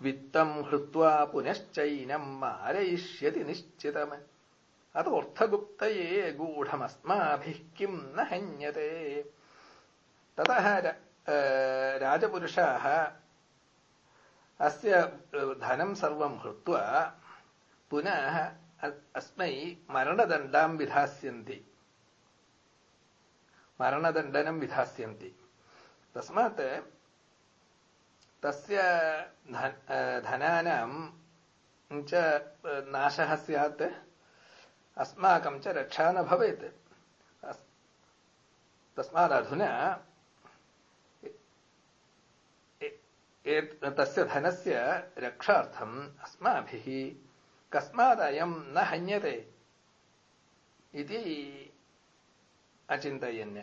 വിത്തം ഹൃത്വാ പുനശ്ചൈനം മാരയിഷ്യതി നിശ്ചിതം അതോർത്ഥഗുപ്തയേ ഗൂഢമസ്മാഭിഃ Kim ന ഹന്യതേ. തതः അസ്യ ധനം സർവം ഹൃത്വാ. പുനഃ അസ്മൈ മരണദണ്ഡാം വിധാസ്യന്തി. മരണദണ്ഡനം വിധാസ്യന്തി. തസ്മാത് तस्य धनानां च नाशः स्यात्। अस्माकं च रक्षा न भवेत्। तस्मादधुना तस्य धनस्य रक्षार्थम् अस्माभिः कस्मादयम् न हन्यते इति अचिन्तयन्